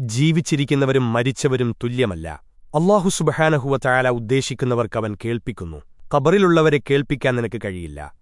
ജീവിച്ചിരിക്കുന്നവരും മരിച്ചവരും തുല്യമല്ല. അള്ളാഹു സുബഹാനഹുവ ചായാല ഉദ്ദേശിക്കുന്നവർക്കവൻ കേൾപ്പിക്കുന്നു. ഖബറിലുള്ളവരെ കേൾപ്പിക്കാൻ നിനക്ക് കഴിയില്ല.